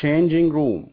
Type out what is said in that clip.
changing room.